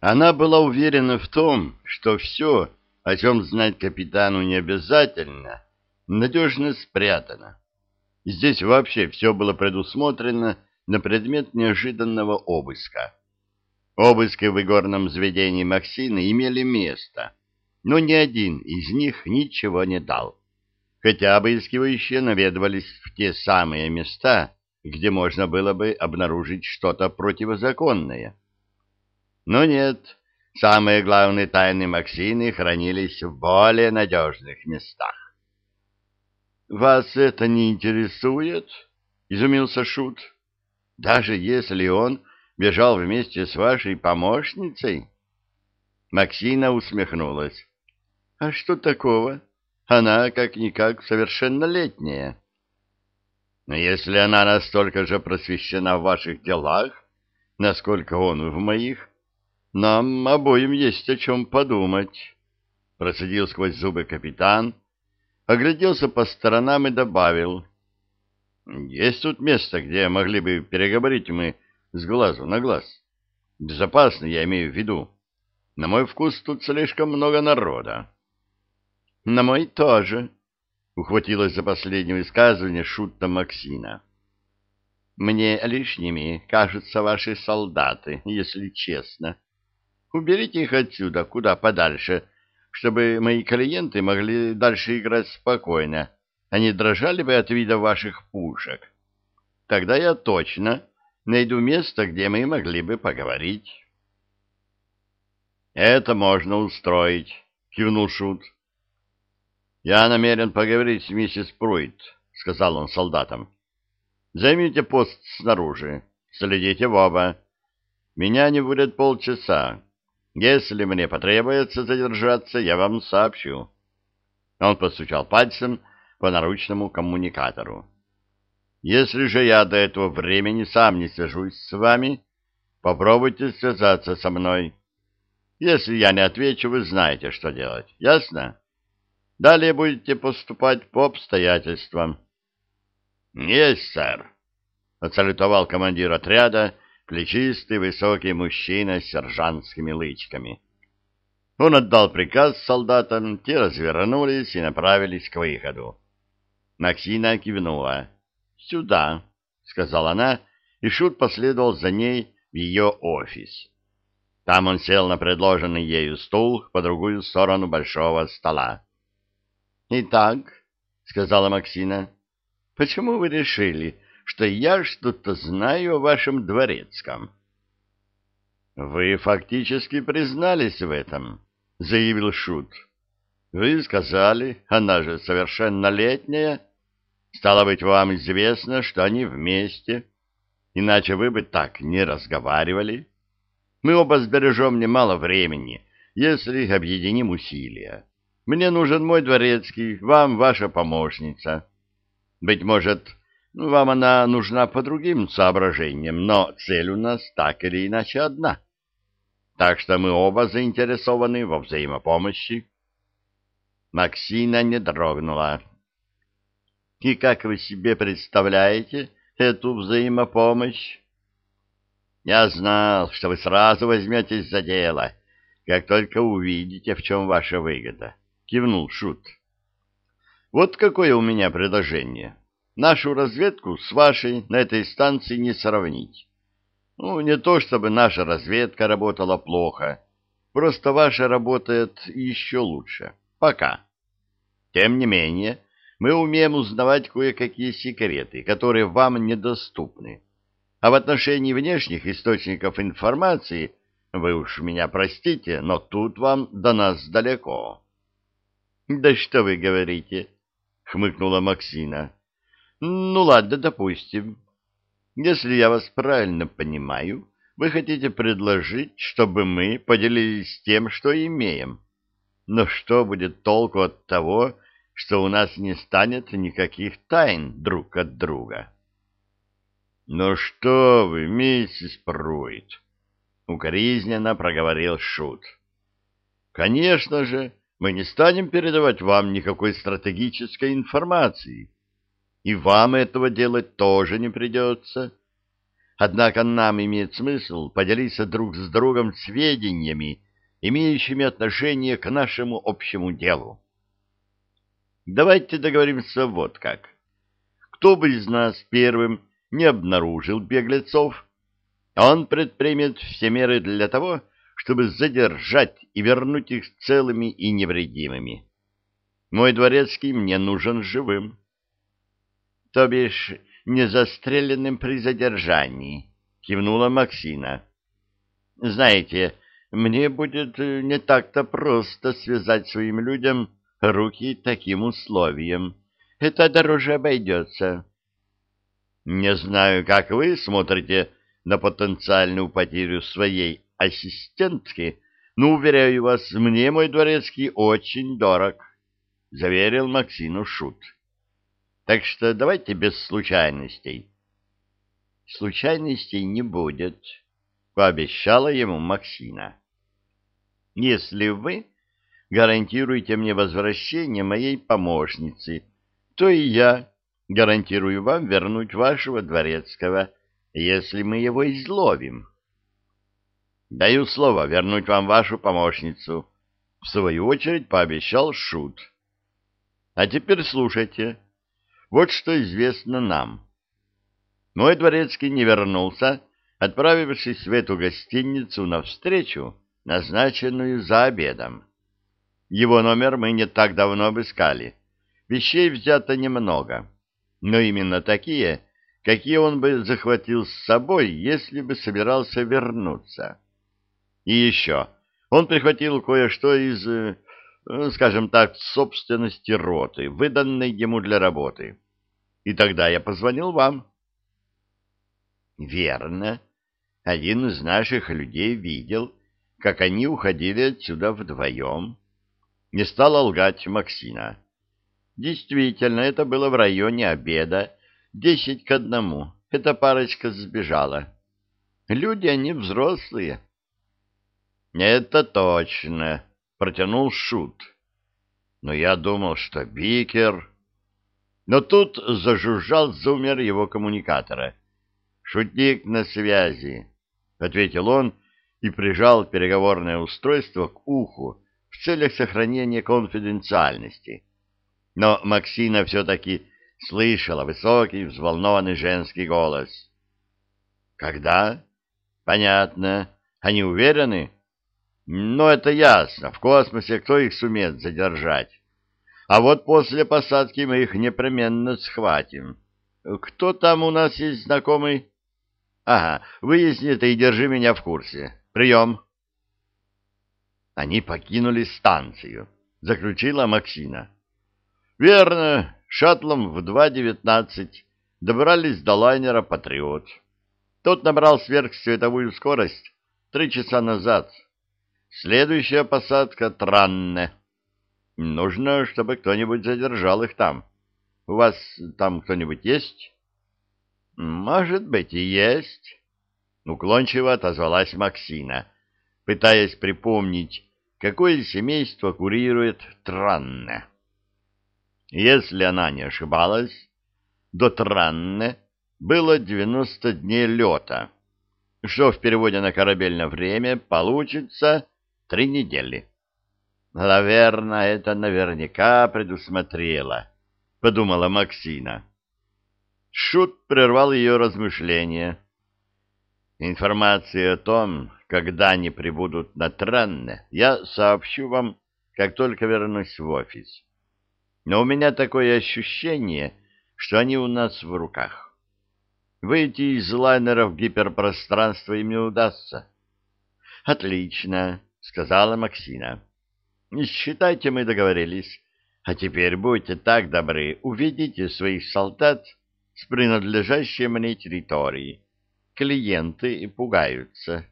Она была уверена в том, что все, о чем знать капитану не обязательно, надежно спрятано. Здесь вообще все было предусмотрено на предмет неожиданного обыска. Обыски в игорном заведении Максины имели место, но ни один из них ничего не дал. Хотя обыскивающие наведывались в те самые места, где можно было бы обнаружить что-то противозаконное. Но нет, самые главные тайны Максины хранились в более надежных местах. «Вас это не интересует?» — изумился Шут. «Даже если он бежал вместе с вашей помощницей?» Максина усмехнулась. «А что такого? Она, как-никак, совершеннолетняя». «Но если она настолько же просвещена в ваших делах, насколько он в моих, нам обоим есть о чем подумать», — процедил сквозь зубы капитан, — огляделся по сторонам и добавил. «Есть тут место, где могли бы переговорить мы с глазу на глаз. Безопасно, я имею в виду. На мой вкус тут слишком много народа». «На мой тоже», — ухватилась за последнее высказывание шутта Максина. «Мне лишними кажутся ваши солдаты, если честно. Уберите их отсюда, куда подальше» чтобы мои клиенты могли дальше играть спокойно, не дрожали бы от вида ваших пушек. Тогда я точно найду место, где мы могли бы поговорить. «Это можно устроить», — кивнул Шут. «Я намерен поговорить с миссис Пруйт», — сказал он солдатам. «Займите пост снаружи, следите в оба. Меня не будет полчаса. Если мне потребуется задержаться, я вам сообщу. Он постучал пальцем по наручному коммуникатору. Если же я до этого времени сам не свяжусь с вами, попробуйте связаться со мной. Если я не отвечу, вы знаете, что делать. Ясно? Далее будете поступать по обстоятельствам. — Есть, сэр, — отсалютовал командир отряда, — плечистый высокий мужчина с сержантскими лычками. Он отдал приказ солдатам, те развернулись и направились к выходу. Максина кивнула. «Сюда», — сказала она, и Шут последовал за ней в ее офис. Там он сел на предложенный ею стул по другую сторону большого стола. «Итак», — сказала Максина, — «почему вы решили, что я что-то знаю о вашем дворецком. — Вы фактически признались в этом, — заявил Шут. — Вы сказали, она же совершеннолетняя. Стало быть, вам известно, что они вместе, иначе вы бы так не разговаривали. Мы оба сбережем немало времени, если объединим усилия. Мне нужен мой дворецкий, вам ваша помощница. Быть может, вам она нужна по другим соображениям, но цель у нас так или иначе одна. Так что мы оба заинтересованы во взаимопомощи. Максина не дрогнула. И как вы себе представляете эту взаимопомощь? Я знал, что вы сразу возьметесь за дело, как только увидите, в чем ваша выгода, — кивнул Шут. Вот какое у меня предложение. Нашу разведку с вашей на этой станции не сравнить. Ну, не то чтобы наша разведка работала плохо, просто ваша работает еще лучше. Пока. Тем не менее, мы умеем узнавать кое-какие секреты, которые вам недоступны. А в отношении внешних источников информации, вы уж меня простите, но тут вам до нас далеко. — Да что вы говорите? — хмыкнула Максина. Ну ладно, допустим. Если я вас правильно понимаю, вы хотите предложить, чтобы мы поделились тем, что имеем. Но что будет толку от того, что у нас не станет никаких тайн друг от друга? Ну что вы, миссис Пруит, укоризненно проговорил Шут. Конечно же, мы не станем передавать вам никакой стратегической информации и вам этого делать тоже не придется. Однако нам имеет смысл поделиться друг с другом сведениями, имеющими отношение к нашему общему делу. Давайте договоримся вот как. Кто бы из нас первым не обнаружил беглецов, он предпримет все меры для того, чтобы задержать и вернуть их целыми и невредимыми. Мой дворецкий мне нужен живым. — То бишь не застреленным при задержании, — кивнула Максина. — Знаете, мне будет не так-то просто связать своим людям руки таким условием. Это дороже обойдется. Не знаю, как вы смотрите на потенциальную потерю своей ассистентки, но, уверяю вас, мне мой дворецкий очень дорог, — заверил Максину Шут. Так что давайте без случайностей. Случайностей не будет, — пообещала ему Максина. Если вы гарантируете мне возвращение моей помощницы, то и я гарантирую вам вернуть вашего дворецкого, если мы его изловим. Даю слово вернуть вам вашу помощницу. В свою очередь пообещал Шут. А теперь слушайте. Вот что известно нам. Мой дворецкий не вернулся, отправившись в эту гостиницу навстречу, назначенную за обедом. Его номер мы не так давно обыскали. Вещей взято немного, но именно такие, какие он бы захватил с собой, если бы собирался вернуться. И еще, он прихватил кое-что из, э, скажем так, собственности роты, выданной ему для работы. И тогда я позвонил вам. Верно. Один из наших людей видел, как они уходили отсюда вдвоем. Не стала лгать Максина. Действительно, это было в районе обеда, десять к одному. Эта парочка сбежала. Люди они взрослые. Это точно, протянул Шут. Но я думал, что Бикер... Но тут зажужжал зумер его коммуникатора. «Шутник на связи», — ответил он и прижал переговорное устройство к уху в целях сохранения конфиденциальности. Но Максина все-таки слышала высокий, взволнованный женский голос. «Когда?» «Понятно. Они уверены?» Но это ясно. В космосе кто их сумеет задержать? А вот после посадки мы их непременно схватим. Кто там у нас есть знакомый? Ага, выясни это и держи меня в курсе. Прием. Они покинули станцию, заключила Максина. Верно, шаттлом в 2.19 добрались до лайнера «Патриот». Тот набрал сверхсветовую скорость три часа назад. Следующая посадка — Транне. Нужно, чтобы кто-нибудь задержал их там. У вас там кто-нибудь есть? Может быть, и есть. Уклончиво отозвалась Максина, пытаясь припомнить, какое семейство курирует Транне. Если она не ошибалась, до Транне было 90 дней лета, что в переводе на корабельное время получится Три недели. Лаверна это наверняка предусмотрела, — подумала Максина. Шут прервал ее размышления. Информацию о том, когда они прибудут на Транне, я сообщу вам, как только вернусь в офис. Но у меня такое ощущение, что они у нас в руках. Выйти из лайнера в гиперпространство им не удастся. Отлично сказала Максина. Считайте, мы договорились. А теперь будьте так добры, уведите своих солдат с принадлежащей мне территории. Клиенты пугаются.